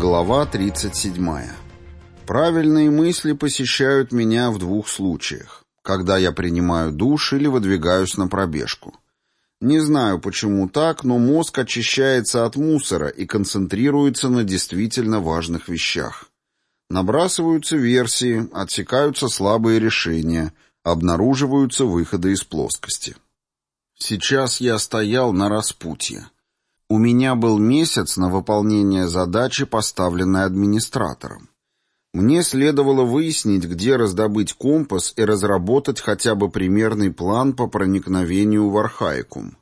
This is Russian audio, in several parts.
Глава 37. Правильные мысли посещают меня в двух случаях. Когда я принимаю душ или выдвигаюсь на пробежку. Не знаю, почему так, но мозг очищается от мусора и концентрируется на действительно важных вещах. Набрасываются версии, отсекаются слабые решения, обнаруживаются выходы из плоскости. Сейчас я стоял на распутье. У меня был месяц на выполнение задачи, поставленной администратором. Мне следовало выяснить, где раздобыть компас и разработать хотя бы примерный план по проникновению в Архаикум.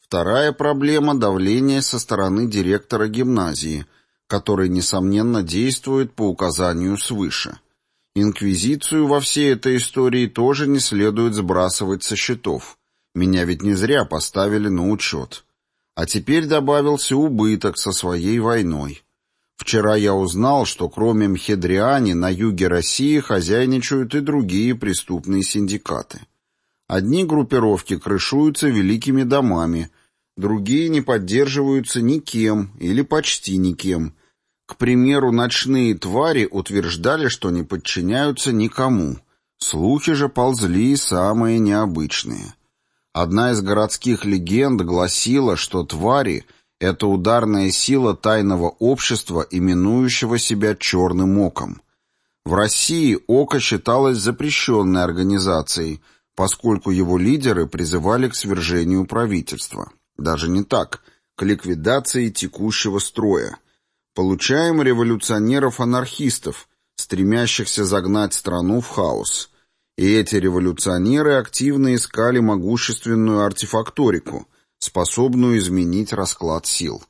Вторая проблема – давление со стороны директора гимназии, который, несомненно, действует по указанию свыше. Инквизицию во всей этой истории тоже не следует сбрасывать со счетов. Меня ведь не зря поставили на учет. А теперь добавился убыток со своей войной. Вчера я узнал, что кроме Мхедриани на юге России хозяйничают и другие преступные синдикаты. Одни группировки крышуются великими домами, другие не поддерживаются никем или почти никем. К примеру, ночные твари утверждали, что не подчиняются никому. Слухи же ползли самые необычные. Одна из городских легенд гласила, что твари — это ударная сила тайного общества, именующего себя «черным оком». В России око считалось запрещенной организацией, поскольку его лидеры призывали к свержению правительства. Даже не так, к ликвидации текущего строя. Получаем революционеров-анархистов, стремящихся загнать страну в хаос – и эти революционеры активно искали могущественную артефакторику, способную изменить расклад сил.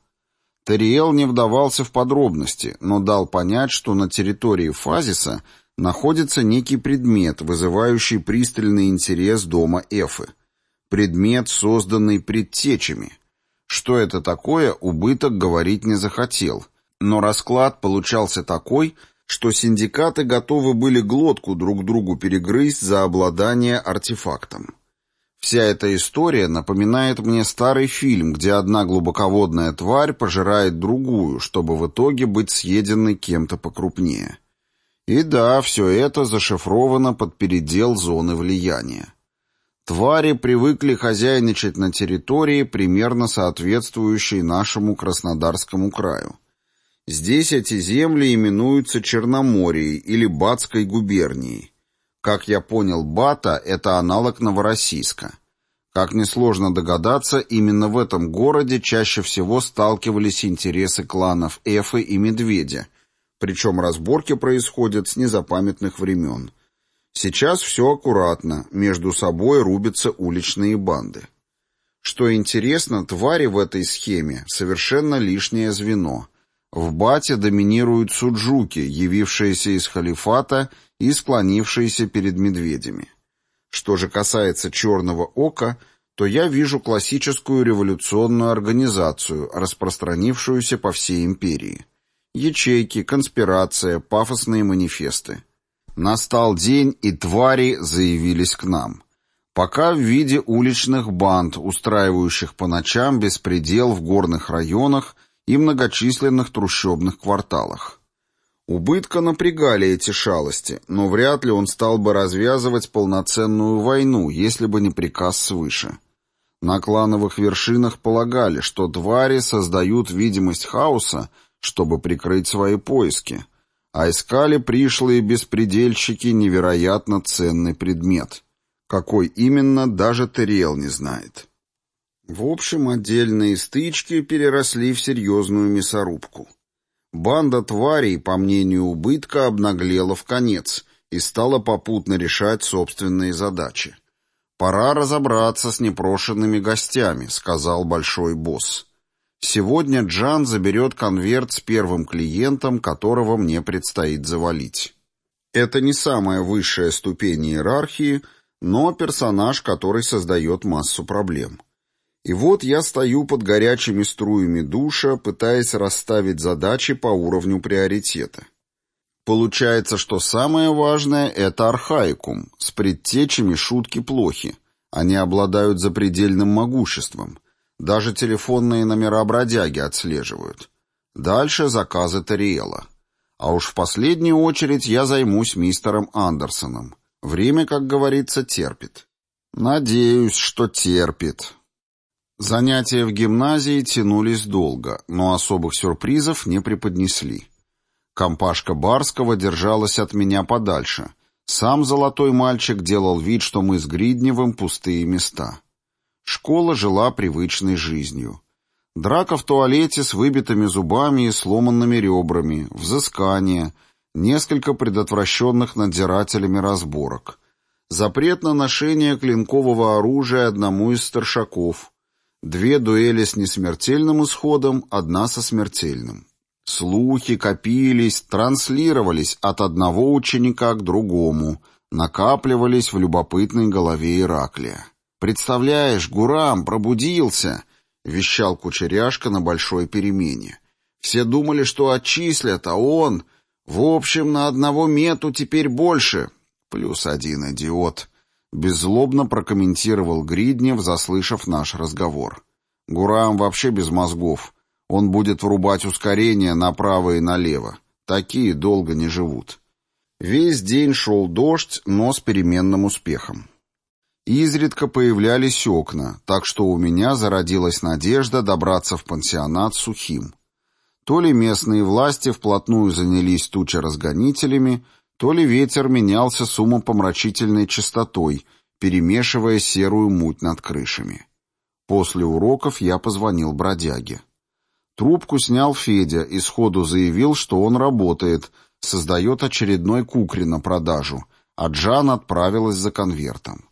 Тариэл не вдавался в подробности, но дал понять, что на территории Фазиса находится некий предмет, вызывающий пристальный интерес дома Эфы. Предмет, созданный предтечами. Что это такое, убыток говорить не захотел. Но расклад получался такой, что синдикаты готовы были глотку друг другу перегрызть за обладание артефактом. Вся эта история напоминает мне старый фильм, где одна глубоководная тварь пожирает другую, чтобы в итоге быть съеденной кем-то покрупнее. И да, все это зашифровано под передел зоны влияния. Твари привыкли хозяйничать на территории, примерно соответствующей нашему Краснодарскому краю. Здесь эти земли именуются Черноморией или Батской губернией. Как я понял, Бата – это аналог Новороссийска. Как несложно догадаться, именно в этом городе чаще всего сталкивались интересы кланов Эфы и Медведя, причем разборки происходят с незапамятных времен. Сейчас все аккуратно, между собой рубятся уличные банды. Что интересно, твари в этой схеме – совершенно лишнее звено – в Бате доминируют суджуки, явившиеся из халифата и склонившиеся перед медведями. Что же касается «Черного ока», то я вижу классическую революционную организацию, распространившуюся по всей империи. Ячейки, конспирация, пафосные манифесты. Настал день, и твари заявились к нам. Пока в виде уличных банд, устраивающих по ночам беспредел в горных районах и многочисленных трущобных кварталах. Убытка напрягали эти шалости, но вряд ли он стал бы развязывать полноценную войну, если бы не приказ свыше. На клановых вершинах полагали, что твари создают видимость хаоса, чтобы прикрыть свои поиски, а искали пришлые беспредельщики невероятно ценный предмет. Какой именно, даже Терриел не знает. В общем, отдельные стычки переросли в серьезную мясорубку. Банда тварей, по мнению убытка, обнаглела в конец и стала попутно решать собственные задачи. «Пора разобраться с непрошенными гостями», — сказал большой босс. «Сегодня Джан заберет конверт с первым клиентом, которого мне предстоит завалить. Это не самая высшая ступень иерархии, но персонаж, который создает массу проблем». И вот я стою под горячими струями душа, пытаясь расставить задачи по уровню приоритета. Получается, что самое важное — это архаикум. С предтечами шутки плохи. Они обладают запредельным могуществом. Даже телефонные номера бродяги отслеживают. Дальше заказы Тариэла. А уж в последнюю очередь я займусь мистером Андерсоном. Время, как говорится, терпит. Надеюсь, что терпит. Занятия в гимназии тянулись долго, но особых сюрпризов не преподнесли. Компашка Барского держалась от меня подальше. Сам золотой мальчик делал вид, что мы с Гридневым пустые места. Школа жила привычной жизнью. Драка в туалете с выбитыми зубами и сломанными ребрами, взыскание, несколько предотвращенных надзирателями разборок, запрет на ношение клинкового оружия одному из старшаков, две дуэли с несмертельным исходом, одна со смертельным. Слухи копились, транслировались от одного ученика к другому, накапливались в любопытной голове Ираклия. «Представляешь, Гурам пробудился!» — вещал Кучеряшка на большой перемене. «Все думали, что отчислят, а он... В общем, на одного мету теперь больше. Плюс один идиот». Беззлобно прокомментировал Гриднев, заслышав наш разговор. «Гурам вообще без мозгов. Он будет врубать ускорение направо и налево. Такие долго не живут». Весь день шел дождь, но с переменным успехом. Изредка появлялись окна, так что у меня зародилась надежда добраться в пансионат сухим. То ли местные власти вплотную занялись тучеразгонителями, то ли ветер менялся с умопомрачительной частотой, перемешивая серую муть над крышами. После уроков я позвонил бродяге. Трубку снял Федя и сходу заявил, что он работает, создает очередной кукри на продажу, а Джан отправилась за конвертом.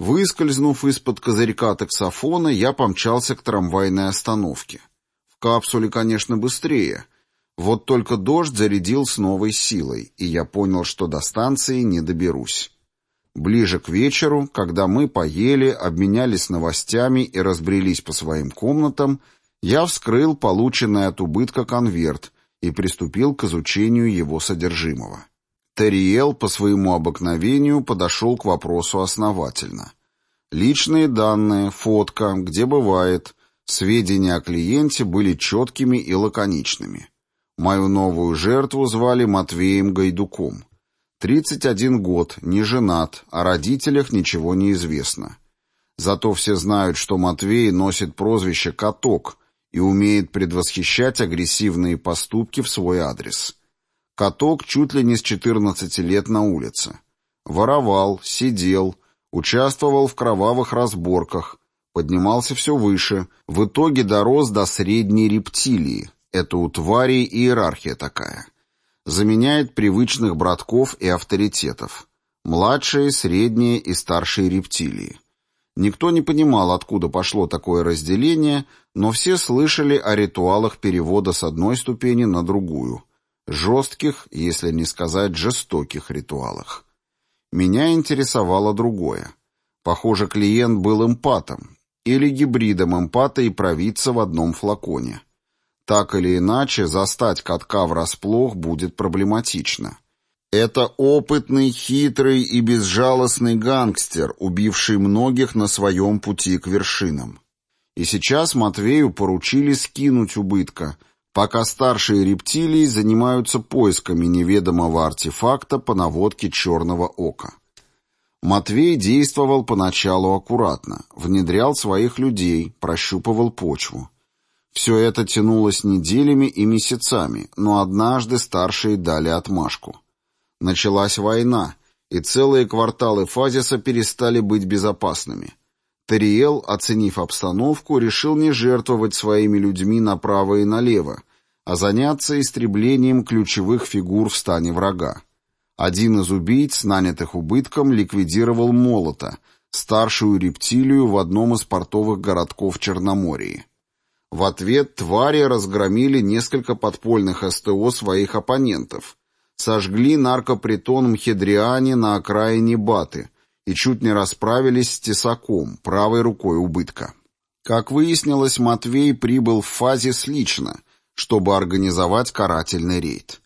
Выскользнув из-под козырька таксофона, я помчался к трамвайной остановке. В капсуле, конечно, быстрее. Вот только дождь зарядил с новой силой, и я понял, что до станции не доберусь. Ближе к вечеру, когда мы поели, обменялись новостями и разбрелись по своим комнатам, я вскрыл полученный от убытка конверт и приступил к изучению его содержимого. Терриел по своему обыкновению подошел к вопросу основательно. Личные данные, фотка, где бывает, сведения о клиенте были четкими и лаконичными. Мою новую жертву звали Матвеем Гайдуком. 31 год, не женат, о родителях ничего не известно. Зато все знают, что Матвей носит прозвище «Каток» и умеет предвосхищать агрессивные поступки в свой адрес. Каток чуть ли не с 14 лет на улице. Воровал, сидел, участвовал в кровавых разборках, поднимался все выше, в итоге дорос до средней рептилии. Это у тварей иерархия такая. Заменяет привычных братков и авторитетов. Младшие, средние и старшие рептилии. Никто не понимал, откуда пошло такое разделение, но все слышали о ритуалах перевода с одной ступени на другую – Жестких, если не сказать жестоких ритуалах. Меня интересовало другое. Похоже, клиент был эмпатом или гибридом эмпата и провидца в одном флаконе. Так или иначе, застать катка врасплох будет проблематично. Это опытный, хитрый и безжалостный гангстер, убивший многих на своем пути к вершинам. И сейчас Матвею поручили скинуть убытка – пока старшие рептилии занимаются поисками неведомого артефакта по наводке черного ока. Матвей действовал поначалу аккуратно, внедрял своих людей, прощупывал почву. Все это тянулось неделями и месяцами, но однажды старшие дали отмашку. Началась война, и целые кварталы Фазиса перестали быть безопасными – Тариел, оценив обстановку, решил не жертвовать своими людьми направо и налево, а заняться истреблением ключевых фигур в стане врага. Один из убийц, нанятых убытком, ликвидировал молота, старшую рептилию в одном из портовых городков Черномории. В ответ твари разгромили несколько подпольных СТО своих оппонентов, сожгли наркопритон Мхедриане на окраине Баты – и чуть не расправились с тесаком, правой рукой убытка. Как выяснилось, Матвей прибыл в фазис лично, чтобы организовать карательный рейд.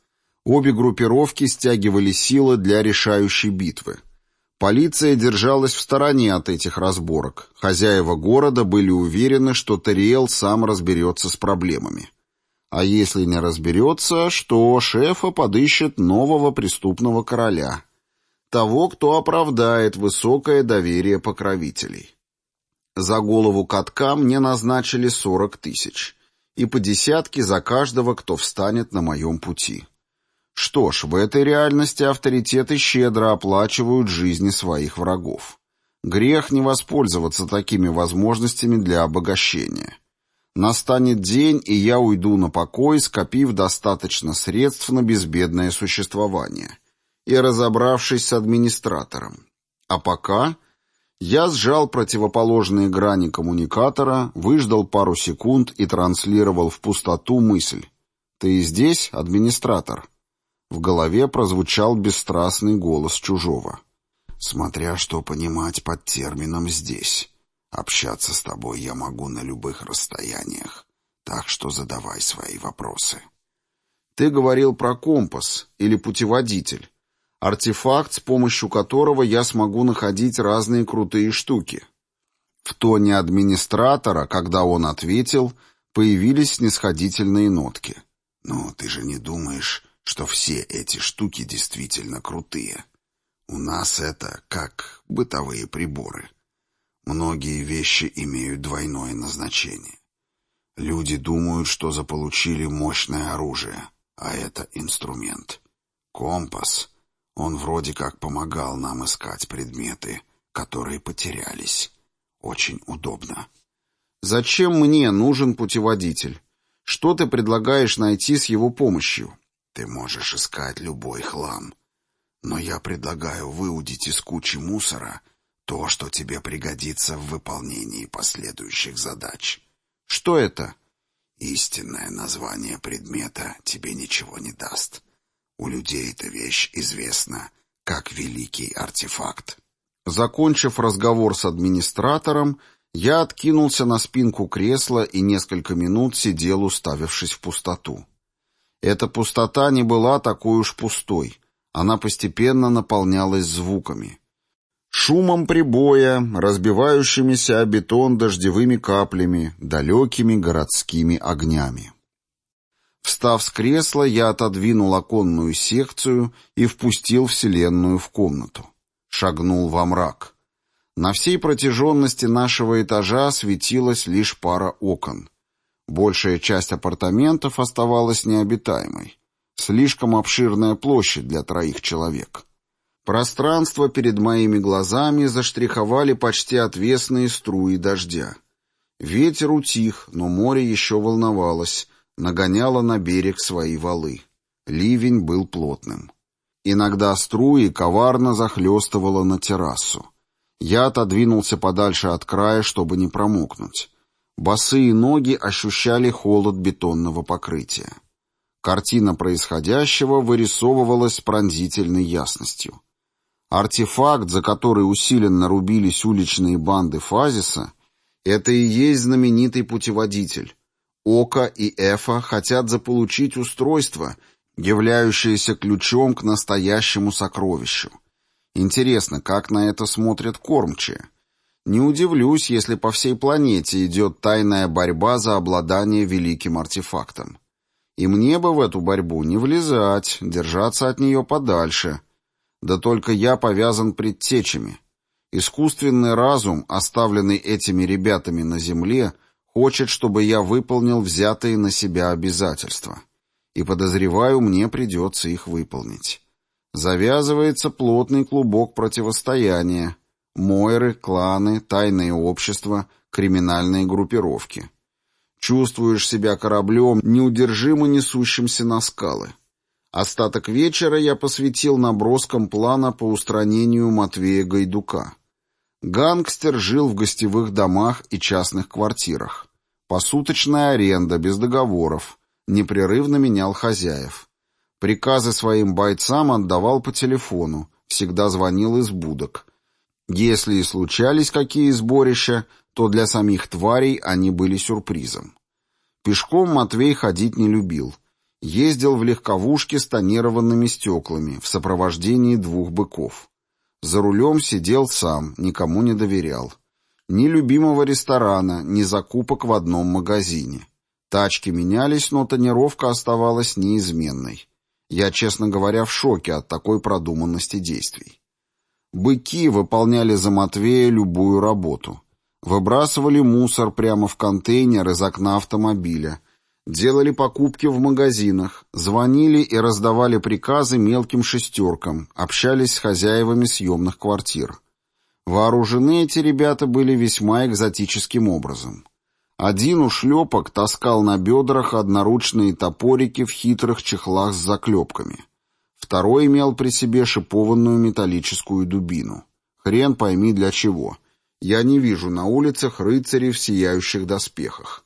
Обе группировки стягивали силы для решающей битвы. Полиция держалась в стороне от этих разборок. Хозяева города были уверены, что Тариэл сам разберется с проблемами. А если не разберется, что шефа подыщет нового преступного короля. Того, кто оправдает высокое доверие покровителей. За голову катка мне назначили сорок тысяч. И по десятке за каждого, кто встанет на моем пути. Что ж, в этой реальности авторитеты щедро оплачивают жизни своих врагов. Грех не воспользоваться такими возможностями для обогащения. Настанет день, и я уйду на покой, скопив достаточно средств на безбедное существование и разобравшись с администратором. А пока я сжал противоположные грани коммуникатора, выждал пару секунд и транслировал в пустоту мысль. «Ты здесь, администратор?» В голове прозвучал бесстрастный голос чужого. «Смотря что понимать под термином «здесь». Общаться с тобой я могу на любых расстояниях, так что задавай свои вопросы. Ты говорил про компас или путеводитель, артефакт, с помощью которого я смогу находить разные крутые штуки. В тоне администратора, когда он ответил, появились снисходительные нотки. «Ну, ты же не думаешь, что все эти штуки действительно крутые? У нас это как бытовые приборы». Многие вещи имеют двойное назначение. Люди думают, что заполучили мощное оружие, а это инструмент. Компас, он вроде как помогал нам искать предметы, которые потерялись. Очень удобно. Зачем мне нужен путеводитель? Что ты предлагаешь найти с его помощью? Ты можешь искать любой хлам. Но я предлагаю выудить из кучи мусора то, что тебе пригодится в выполнении последующих задач. Что это? Истинное название предмета тебе ничего не даст. У людей эта вещь известна как великий артефакт. Закончив разговор с администратором, я откинулся на спинку кресла и несколько минут сидел, уставившись в пустоту. Эта пустота не была такой уж пустой. Она постепенно наполнялась звуками шумом прибоя, разбивающимися о бетон дождевыми каплями, далекими городскими огнями. Встав с кресла, я отодвинул оконную секцию и впустил Вселенную в комнату. Шагнул во мрак. На всей протяженности нашего этажа светилась лишь пара окон. Большая часть апартаментов оставалась необитаемой. Слишком обширная площадь для троих человек. Пространство перед моими глазами заштриховали почти отвесные струи дождя. Ветер утих, но море еще волновалось, нагоняло на берег свои валы. Ливень был плотным. Иногда струи коварно захлестывало на террасу. Я отодвинулся подальше от края, чтобы не промокнуть. Босые ноги ощущали холод бетонного покрытия. Картина происходящего вырисовывалась с пронзительной ясностью. Артефакт, за который усиленно рубились уличные банды Фазиса, это и есть знаменитый путеводитель. Ока и Эфа хотят заполучить устройство, являющееся ключом к настоящему сокровищу. Интересно, как на это смотрят кормчие? Не удивлюсь, если по всей планете идет тайная борьба за обладание великим артефактом. И мне бы в эту борьбу не влезать, держаться от нее подальше – да только я повязан предтечами. Искусственный разум, оставленный этими ребятами на земле, хочет, чтобы я выполнил взятые на себя обязательства. И, подозреваю, мне придется их выполнить. Завязывается плотный клубок противостояния. Мойры, кланы, тайные общества, криминальные группировки. Чувствуешь себя кораблем, неудержимо несущимся на скалы. Остаток вечера я посвятил наброскам плана по устранению Матвея Гайдука. Гангстер жил в гостевых домах и частных квартирах. Посуточная аренда, без договоров. Непрерывно менял хозяев. Приказы своим бойцам отдавал по телефону, всегда звонил из будок. Если и случались какие сборища, то для самих тварей они были сюрпризом. Пешком Матвей ходить не любил — Ездил в легковушке с тонированными стеклами в сопровождении двух быков. За рулем сидел сам, никому не доверял. Ни любимого ресторана, ни закупок в одном магазине. Тачки менялись, но тонировка оставалась неизменной. Я, честно говоря, в шоке от такой продуманности действий. Быки выполняли за Матвея любую работу. Выбрасывали мусор прямо в контейнер из окна автомобиля, делали покупки в магазинах, звонили и раздавали приказы мелким шестеркам, общались с хозяевами съемных квартир. Вооружены эти ребята были весьма экзотическим образом. Один ушлепок таскал на бедрах одноручные топорики в хитрых чехлах с заклепками. Второй имел при себе шипованную металлическую дубину. Хрен пойми для чего. Я не вижу на улицах рыцарей в сияющих доспехах.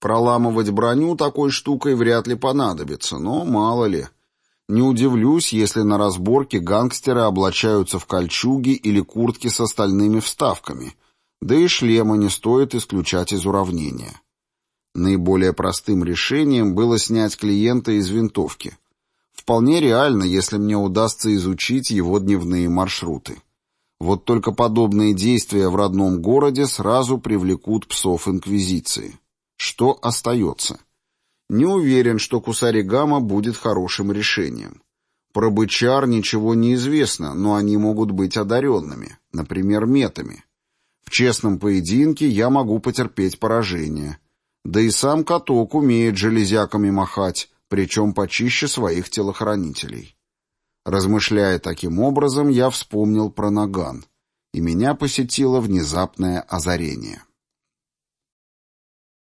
Проламывать броню такой штукой вряд ли понадобится, но мало ли. Не удивлюсь, если на разборке гангстеры облачаются в кольчуги или куртки с остальными вставками, да и шлема не стоит исключать из уравнения. Наиболее простым решением было снять клиента из винтовки. Вполне реально, если мне удастся изучить его дневные маршруты. Вот только подобные действия в родном городе сразу привлекут псов Инквизиции. Что остается? Не уверен, что Кусаригама будет хорошим решением. Про бычар ничего не известно, но они могут быть одаренными, например, метами. В честном поединке я могу потерпеть поражение. Да и сам каток умеет железяками махать, причем почище своих телохранителей. Размышляя таким образом, я вспомнил про наган, и меня посетило внезапное озарение.